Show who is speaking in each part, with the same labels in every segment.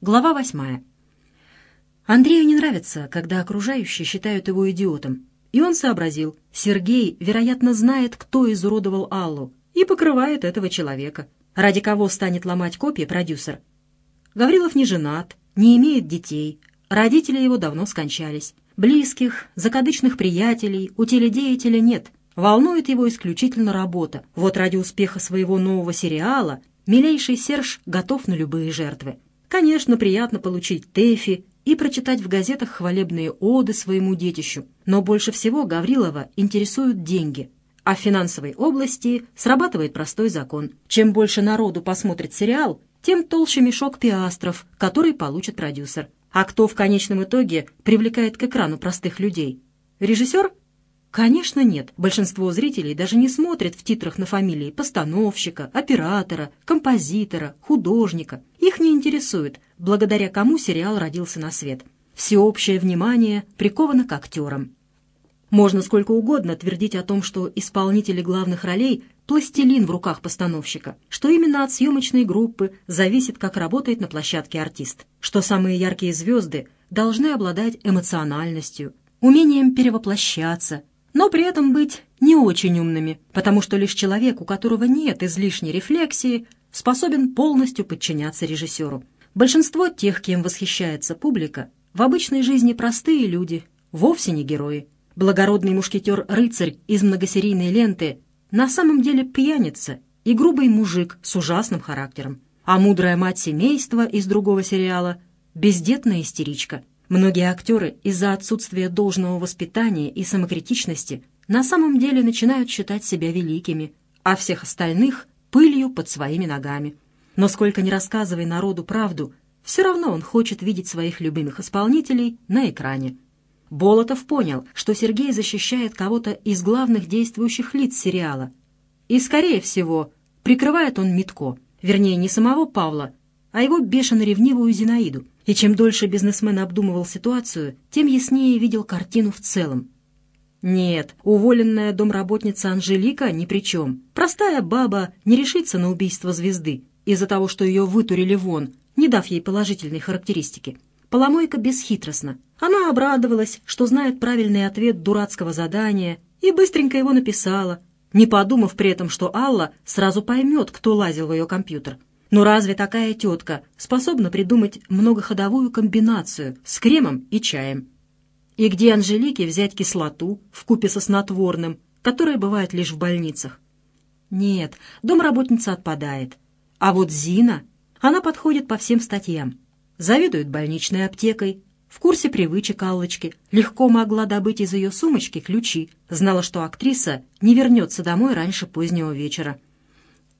Speaker 1: Глава восьмая. Андрею не нравится, когда окружающие считают его идиотом. И он сообразил, Сергей, вероятно, знает, кто изуродовал Аллу, и покрывает этого человека. Ради кого станет ломать копья продюсер? Гаврилов не женат, не имеет детей, родители его давно скончались. Близких, закадычных приятелей у теледеятеля нет. Волнует его исключительно работа. Вот ради успеха своего нового сериала милейший Серж готов на любые жертвы. Конечно, приятно получить ТЭФИ и прочитать в газетах хвалебные оды своему детищу, но больше всего Гаврилова интересуют деньги. А в финансовой области срабатывает простой закон. Чем больше народу посмотрит сериал, тем толще мешок пиастров, который получит продюсер. А кто в конечном итоге привлекает к экрану простых людей? Режиссер? Конечно, нет. Большинство зрителей даже не смотрят в титрах на фамилии постановщика, оператора, композитора, художника. Их не интересует, благодаря кому сериал родился на свет. Всеобщее внимание приковано к актерам. Можно сколько угодно твердить о том, что исполнители главных ролей – пластилин в руках постановщика, что именно от съемочной группы зависит, как работает на площадке артист, что самые яркие звезды должны обладать эмоциональностью, умением перевоплощаться, но при этом быть не очень умными, потому что лишь человек, у которого нет излишней рефлексии, способен полностью подчиняться режиссеру. Большинство тех, кем восхищается публика, в обычной жизни простые люди, вовсе не герои. Благородный мушкетер-рыцарь из многосерийной ленты на самом деле пьяница и грубый мужик с ужасным характером, а мудрая мать семейства из другого сериала — бездетная истеричка. Многие актеры из-за отсутствия должного воспитания и самокритичности на самом деле начинают считать себя великими, а всех остальных — пылью под своими ногами. Но сколько ни рассказывай народу правду, все равно он хочет видеть своих любимых исполнителей на экране. Болотов понял, что Сергей защищает кого-то из главных действующих лиц сериала. И, скорее всего, прикрывает он Митко, вернее, не самого Павла, а его бешено ревнивую Зинаиду. И чем дольше бизнесмен обдумывал ситуацию, тем яснее видел картину в целом. Нет, уволенная домработница Анжелика ни при чем. Простая баба не решится на убийство звезды из-за того, что ее вытурили вон, не дав ей положительной характеристики. Поломойка бесхитростна. Она обрадовалась, что знает правильный ответ дурацкого задания, и быстренько его написала, не подумав при этом, что Алла сразу поймет, кто лазил в ее компьютер. Но разве такая тетка способна придумать многоходовую комбинацию с кремом и чаем? И где Анжелике взять кислоту в купе со снотворным, которая бывает лишь в больницах? Нет, домработница отпадает. А вот Зина, она подходит по всем статьям. Заведует больничной аптекой, в курсе привычек Аллочки, легко могла добыть из ее сумочки ключи, знала, что актриса не вернется домой раньше позднего вечера.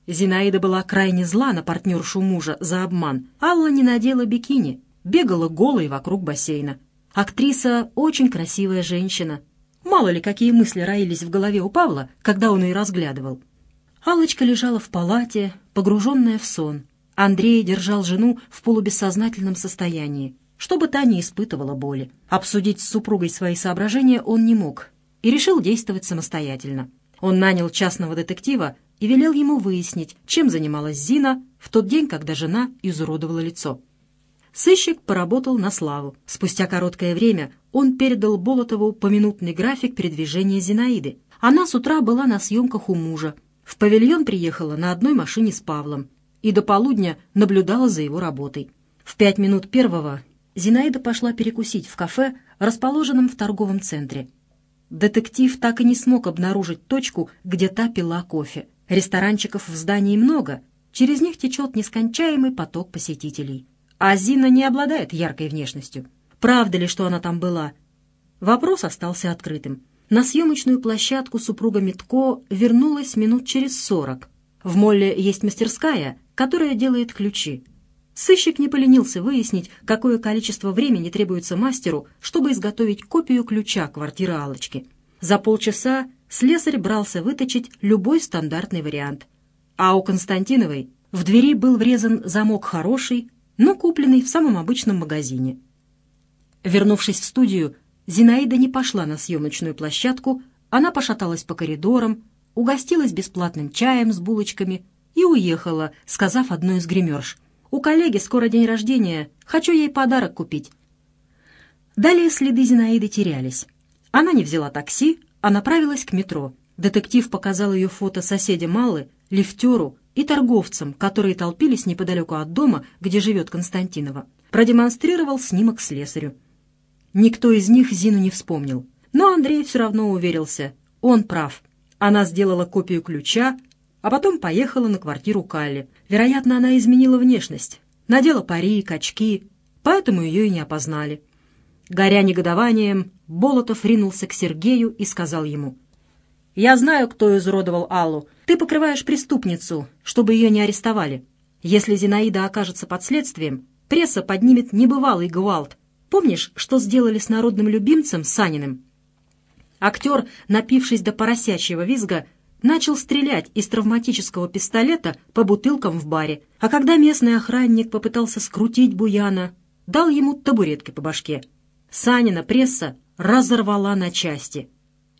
Speaker 1: Зинаида была крайне зла на партнершу мужа за обман. Алла не надела бикини, бегала голой вокруг бассейна. Актриса — очень красивая женщина. Мало ли, какие мысли роились в голове у Павла, когда он ее разглядывал. Аллочка лежала в палате, погруженная в сон. Андрей держал жену в полубессознательном состоянии, чтобы та не испытывала боли. Обсудить с супругой свои соображения он не мог и решил действовать самостоятельно. Он нанял частного детектива и велел ему выяснить, чем занималась Зина в тот день, когда жена изуродовала лицо. Сыщик поработал на славу. Спустя короткое время он передал Болотову поминутный график передвижения Зинаиды. Она с утра была на съемках у мужа. В павильон приехала на одной машине с Павлом и до полудня наблюдала за его работой. В пять минут первого Зинаида пошла перекусить в кафе, расположенном в торговом центре. Детектив так и не смог обнаружить точку, где та пила кофе. Ресторанчиков в здании много, через них течет нескончаемый поток посетителей. А Зина не обладает яркой внешностью. Правда ли, что она там была? Вопрос остался открытым. На съемочную площадку супруга Митко вернулась минут через сорок. В Молле есть мастерская, которая делает ключи. Сыщик не поленился выяснить, какое количество времени требуется мастеру, чтобы изготовить копию ключа квартиры Аллочки. За полчаса слесарь брался выточить любой стандартный вариант. А у Константиновой в двери был врезан замок хороший, но купленный в самом обычном магазине. Вернувшись в студию, Зинаида не пошла на съемочную площадку, она пошаталась по коридорам, угостилась бесплатным чаем с булочками и уехала, сказав одной из гримерш. У коллеги скоро день рождения. Хочу ей подарок купить». Далее следы Зинаиды терялись. Она не взяла такси, а направилась к метро. Детектив показал ее фото соседям Маллы, лифтеру и торговцам, которые толпились неподалеку от дома, где живет Константинова. Продемонстрировал снимок слесарю. Никто из них Зину не вспомнил. Но Андрей все равно уверился. Он прав. Она сделала копию ключа, а потом поехала на квартиру Калли. Вероятно, она изменила внешность. Надела парик, очки, поэтому ее и не опознали. Горя негодованием, Болотов ринулся к Сергею и сказал ему. «Я знаю, кто изуродовал Аллу. Ты покрываешь преступницу, чтобы ее не арестовали. Если Зинаида окажется под следствием, пресса поднимет небывалый гвалт. Помнишь, что сделали с народным любимцем Саниным?» Актер, напившись до поросячьего визга, начал стрелять из травматического пистолета по бутылкам в баре, а когда местный охранник попытался скрутить Буяна, дал ему табуреткой по башке. Санина пресса разорвала на части.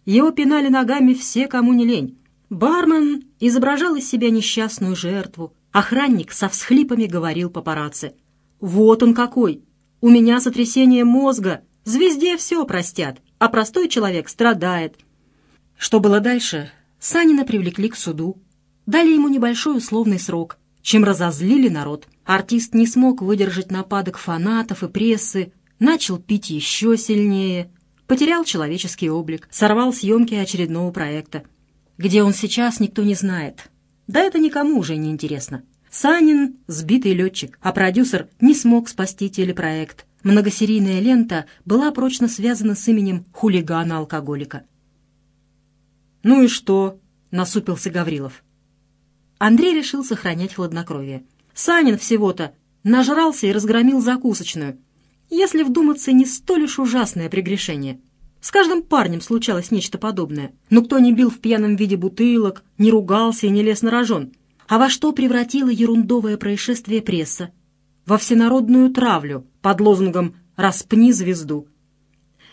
Speaker 1: Его пинали ногами все, кому не лень. Бармен изображал из себя несчастную жертву. Охранник со всхлипами говорил папарацци. «Вот он какой! У меня сотрясение мозга! Звезде все простят, а простой человек страдает!» Что было дальше? Санина привлекли к суду. Дали ему небольшой условный срок, чем разозлили народ. Артист не смог выдержать нападок фанатов и прессы, начал пить еще сильнее, потерял человеческий облик, сорвал съемки очередного проекта. Где он сейчас, никто не знает. Да это никому уже не интересно. Санин — сбитый летчик, а продюсер не смог спасти телепроект. Многосерийная лента была прочно связана с именем хулигана-алкоголика. «Ну и что?» — насупился Гаврилов. Андрей решил сохранять хладнокровие. Санин всего-то нажрался и разгромил закусочную — если вдуматься, не столь уж ужасное прегрешение. С каждым парнем случалось нечто подобное. Но кто не бил в пьяном виде бутылок, не ругался и не лез на рожон? А во что превратило ерундовое происшествие пресса? Во всенародную травлю под лозунгом «Распни звезду».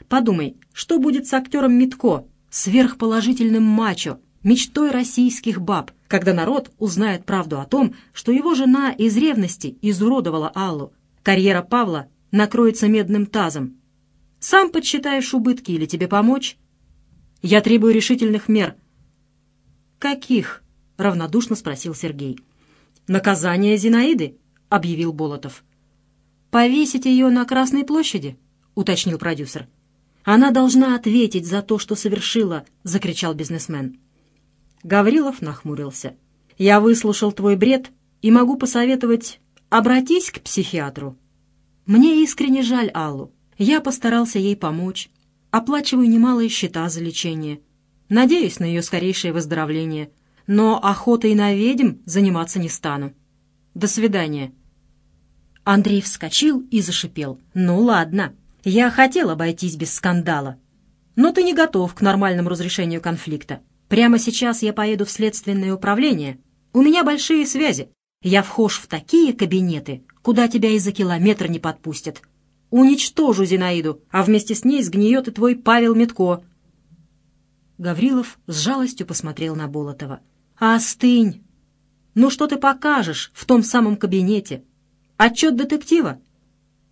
Speaker 1: Подумай, что будет с актером Митко, сверхположительным мачо, мечтой российских баб, когда народ узнает правду о том, что его жена из ревности изуродовала Аллу. Карьера Павла накроется медным тазом. Сам подсчитаешь убытки или тебе помочь? Я требую решительных мер. Каких? — равнодушно спросил Сергей. «Наказание Зинаиды», — объявил Болотов. «Повесить ее на Красной площади?» — уточнил продюсер. «Она должна ответить за то, что совершила», — закричал бизнесмен. Гаврилов нахмурился. «Я выслушал твой бред и могу посоветовать, обратись к психиатру». Мне искренне жаль Аллу. Я постарался ей помочь. Оплачиваю немалые счета за лечение. Надеюсь на ее скорейшее выздоровление. Но охотой на ведьм заниматься не стану. До свидания. Андрей вскочил и зашипел. «Ну ладно, я хотел обойтись без скандала. Но ты не готов к нормальному разрешению конфликта. Прямо сейчас я поеду в следственное управление. У меня большие связи. Я вхож в такие кабинеты, куда тебя и за километр не подпустят. Уничтожу Зинаиду, а вместе с ней сгниет и твой Павел Метко». Гаврилов с жалостью посмотрел на Болотова. «Остынь! Ну что ты покажешь в том самом кабинете? Отчет детектива?»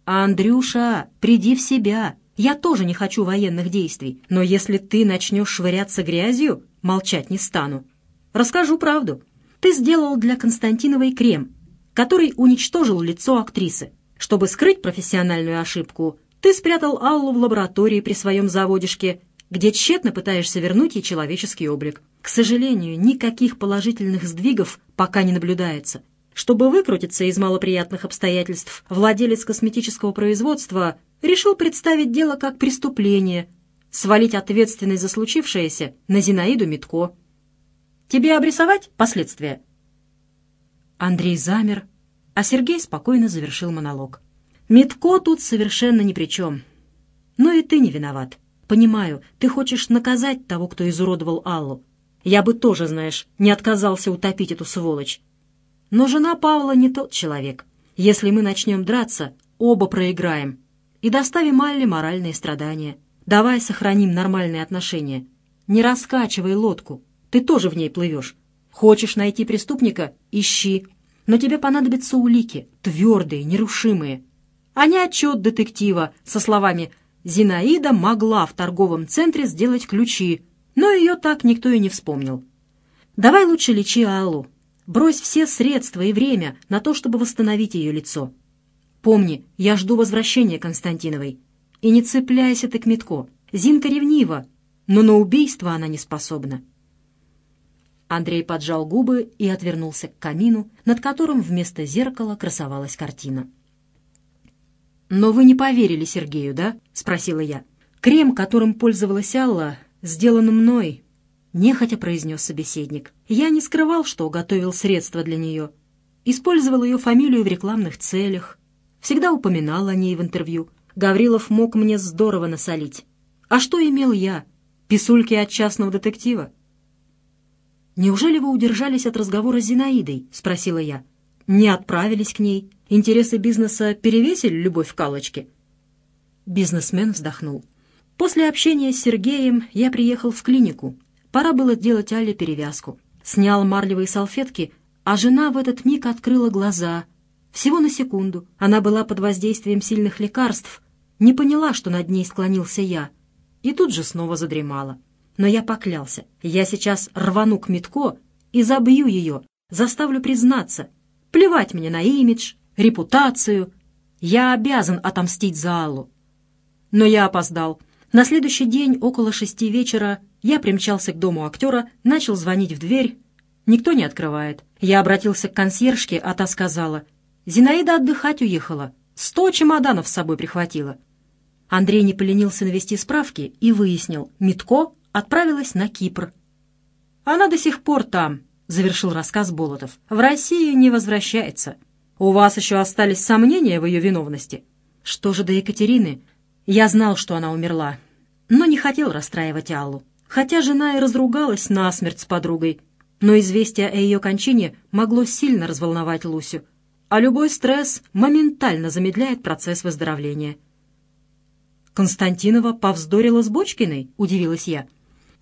Speaker 1: «Андрюша, приди в себя. Я тоже не хочу военных действий, но если ты начнешь швыряться грязью, молчать не стану. Расскажу правду. Ты сделал для Константиновой крем, который уничтожил лицо актрисы. Чтобы скрыть профессиональную ошибку, ты спрятал Аллу в лаборатории при своем заводишке, где тщетно пытаешься вернуть ей человеческий облик. К сожалению, никаких положительных сдвигов пока не наблюдается. Чтобы выкрутиться из малоприятных обстоятельств, владелец косметического производства решил представить дело как преступление, свалить ответственность за случившееся на Зинаиду Митко. Тебе обрисовать последствия?» Андрей замер, а Сергей спокойно завершил монолог. «Митко тут совершенно ни при чем. Но и ты не виноват. Понимаю, ты хочешь наказать того, кто изуродовал Аллу. Я бы тоже, знаешь, не отказался утопить эту сволочь. Но жена Павла не тот человек. Если мы начнем драться, оба проиграем. И доставим Алле моральные страдания. Давай сохраним нормальные отношения. Не раскачивай лодку. Ты тоже в ней плывешь. Хочешь найти преступника — ищи. Но тебе понадобятся улики, твердые, нерушимые, а не отчет детектива со словами «Зинаида могла в торговом центре сделать ключи, но ее так никто и не вспомнил». Давай лучше лечи Аллу. Брось все средства и время на то, чтобы восстановить ее лицо. Помни, я жду возвращения Константиновой. И не цепляйся ты к Митко. Зинка ревнива, но на убийство она не способна. Андрей поджал губы и отвернулся к камину, над которым вместо зеркала красовалась картина. «Но вы не поверили Сергею, да?» — спросила я. «Крем, которым пользовалась Алла, сделан мной», — нехотя произнес собеседник. «Я не скрывал, что готовил средства для нее. Использовал ее фамилию в рекламных целях. Всегда упоминал о ней в интервью. Гаврилов мог мне здорово насолить. А что имел я? Писульки от частного детектива?» «Неужели вы удержались от разговора с Зинаидой?» — спросила я. «Не отправились к ней? Интересы бизнеса перевесили любовь к Аллочке?» Бизнесмен вздохнул. «После общения с Сергеем я приехал в клинику. Пора было делать Алле перевязку. Снял марлевые салфетки, а жена в этот миг открыла глаза. Всего на секунду. Она была под воздействием сильных лекарств, не поняла, что над ней склонился я, и тут же снова задремала. Но я поклялся, я сейчас рвану к Митко и забью ее, заставлю признаться. Плевать мне на имидж, репутацию. Я обязан отомстить за Аллу. Но я опоздал. На следующий день около шести вечера я примчался к дому актера, начал звонить в дверь. Никто не открывает. Я обратился к консьержке, а та сказала, «Зинаида отдыхать уехала. Сто чемоданов с собой прихватила». Андрей не поленился навести справки и выяснил, Митко отправилась на Кипр. «Она до сих пор там», — завершил рассказ Болотов. «В Россию не возвращается. У вас еще остались сомнения в ее виновности?» «Что же до Екатерины? Я знал, что она умерла, но не хотел расстраивать Аллу. Хотя жена и разругалась насмерть с подругой, но известие о ее кончине могло сильно разволновать Лусю, а любой стресс моментально замедляет процесс выздоровления. «Константинова повздорила с Бочкиной?» — удивилась я.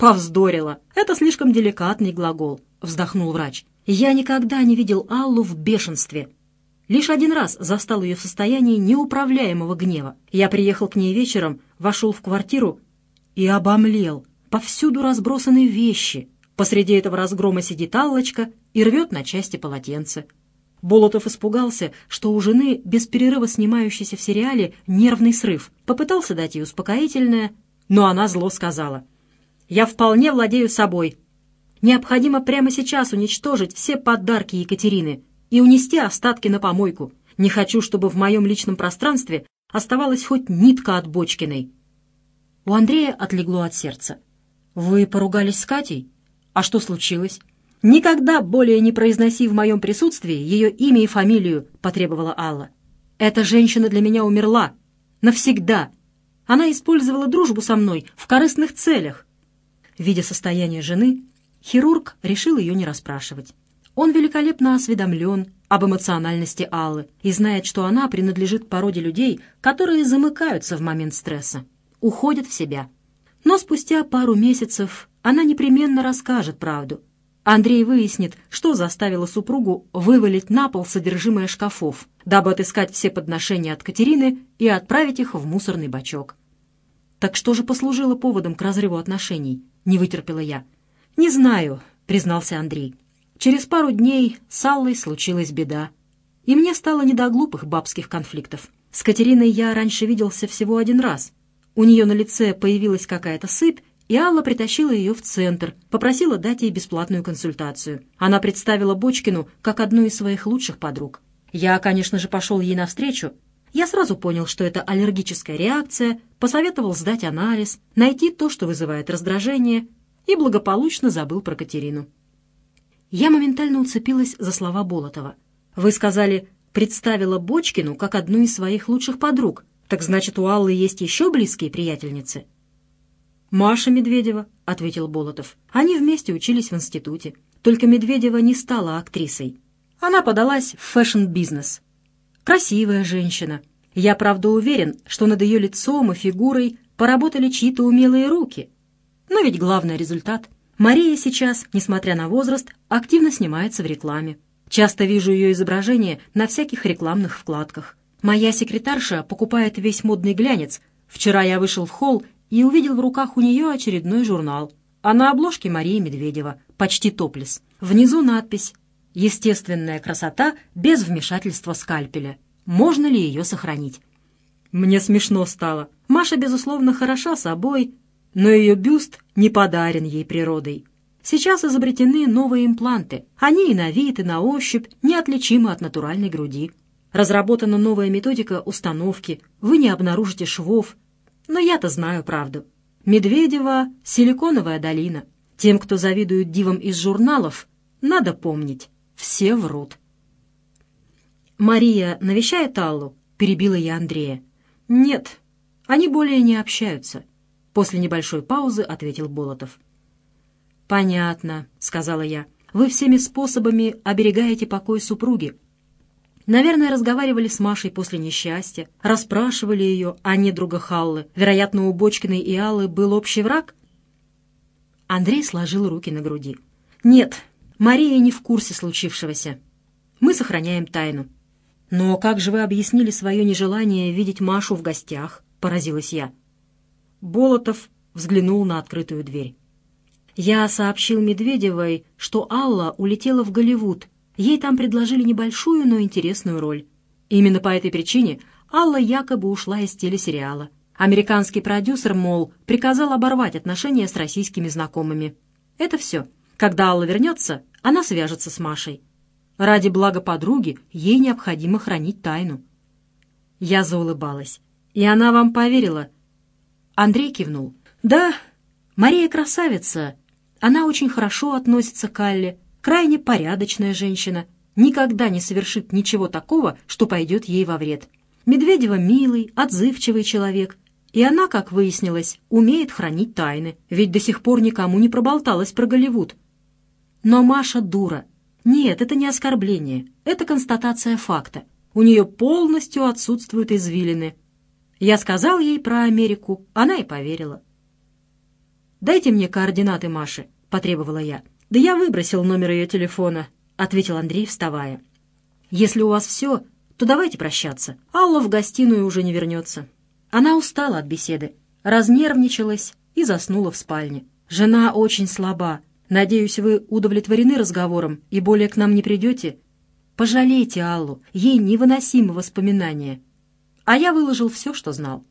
Speaker 1: «Повздорила. Это слишком деликатный глагол», — вздохнул врач. «Я никогда не видел Аллу в бешенстве. Лишь один раз застал ее в состоянии неуправляемого гнева. Я приехал к ней вечером, вошел в квартиру и обомлел. Повсюду разбросаны вещи. Посреди этого разгрома сидит Аллочка и рвет на части полотенце. Болотов испугался, что у жены, без перерыва снимающейся в сериале, нервный срыв. Попытался дать ей успокоительное, но она зло сказала. Я вполне владею собой. Необходимо прямо сейчас уничтожить все подарки Екатерины и унести остатки на помойку. Не хочу, чтобы в моем личном пространстве оставалась хоть нитка от Бочкиной. У Андрея отлегло от сердца. «Вы поругались с Катей? А что случилось?» «Никогда более не произноси в моем присутствии ее имя и фамилию», — потребовала Алла. «Эта женщина для меня умерла. Навсегда. Она использовала дружбу со мной в корыстных целях. Видя состояние жены, хирург решил ее не расспрашивать. Он великолепно осведомлен об эмоциональности Аллы и знает, что она принадлежит породе людей, которые замыкаются в момент стресса, уходят в себя. Но спустя пару месяцев она непременно расскажет правду. Андрей выяснит, что заставило супругу вывалить на пол содержимое шкафов, дабы отыскать все подношения от Катерины и отправить их в мусорный бачок. Так что же послужило поводом к разрыву отношений? — не вытерпела я. «Не знаю», — признался Андрей. «Через пару дней с Аллой случилась беда, и мне стало не до глупых бабских конфликтов. С Катериной я раньше виделся всего один раз. У нее на лице появилась какая-то сыпь, и Алла притащила ее в центр, попросила дать ей бесплатную консультацию. Она представила Бочкину как одну из своих лучших подруг. Я, конечно же, пошел ей навстречу. Я сразу понял, что это аллергическая реакция, посоветовал сдать анализ, найти то, что вызывает раздражение, и благополучно забыл про Катерину. Я моментально уцепилась за слова Болотова. «Вы сказали, представила Бочкину как одну из своих лучших подруг. Так значит, у Аллы есть еще близкие приятельницы?» «Маша Медведева», — ответил Болотов. «Они вместе учились в институте. Только Медведева не стала актрисой. Она подалась в фэшн-бизнес. Красивая женщина, я, правда, уверен, что над ее лицом и фигурой поработали чьи-то умелые руки. Но ведь главный результат. Мария сейчас, несмотря на возраст, активно снимается в рекламе. Часто вижу ее изображение на всяких рекламных вкладках. Моя секретарша покупает весь модный глянец. Вчера я вышел в холл и увидел в руках у нее очередной журнал. А на обложке Мария Медведева, почти топлес. Внизу надпись «Естественная красота без вмешательства скальпеля. Можно ли ее сохранить?» Мне смешно стало. Маша, безусловно, хороша собой, но ее бюст не подарен ей природой. Сейчас изобретены новые импланты. Они и на вид, и на ощупь неотличимы от натуральной груди. Разработана новая методика установки. Вы не обнаружите швов. Но я-то знаю правду. Медведева — силиконовая долина. Тем, кто завидует дивам из журналов, надо помнить, все врут. «Мария навещает Аллу?» — перебила я Андрея. «Нет, они более не общаются», — после небольшой паузы ответил Болотов. «Понятно», — сказала я. «Вы всеми способами оберегаете покой супруги. Наверное, разговаривали с Машей после несчастья, расспрашивали ее о недруга Халлы. Вероятно, у Бочкиной и Аллы был общий враг?» Андрей сложил руки на груди. «Нет, Мария не в курсе случившегося. Мы сохраняем тайну». «Но как же вы объяснили свое нежелание видеть Машу в гостях?» — поразилась я. Болотов взглянул на открытую дверь. Я сообщил Медведевой, что Алла улетела в Голливуд. Ей там предложили небольшую, но интересную роль. Именно по этой причине Алла якобы ушла из телесериала. Американский продюсер, мол, приказал оборвать отношения с российскими знакомыми. Это все. Когда Алла вернется, она свяжется с Машей. Ради блага подруги ей необходимо хранить тайну. Я заулыбалась. «И она вам поверила?» Андрей кивнул. «Да, Мария красавица, она очень хорошо относится к Алле, крайне порядочная женщина, никогда не совершит ничего такого, что пойдет ей во вред. Медведева милый, отзывчивый человек, и она, как выяснилось, умеет хранить тайны, ведь до сих пор никому не проболталась про Голливуд. Но Маша дура. Нет, это не оскорбление, это констатация факта. У нее полностью отсутствуют извилины. Я сказал ей про Америку, она и поверила. «Дайте мне координаты Маши», — потребовала я. «Да я выбросил номер ее телефона», — ответил Андрей, вставая. «Если у вас все, то давайте прощаться. Алла в гостиную уже не вернется». Она устала от беседы, разнервничалась и заснула в спальне. «Жена очень слаба. Надеюсь, вы удовлетворены разговором и более к нам не придете? Пожалейте Аллу, ей невыносимы воспоминания». А я выложил все, что знал.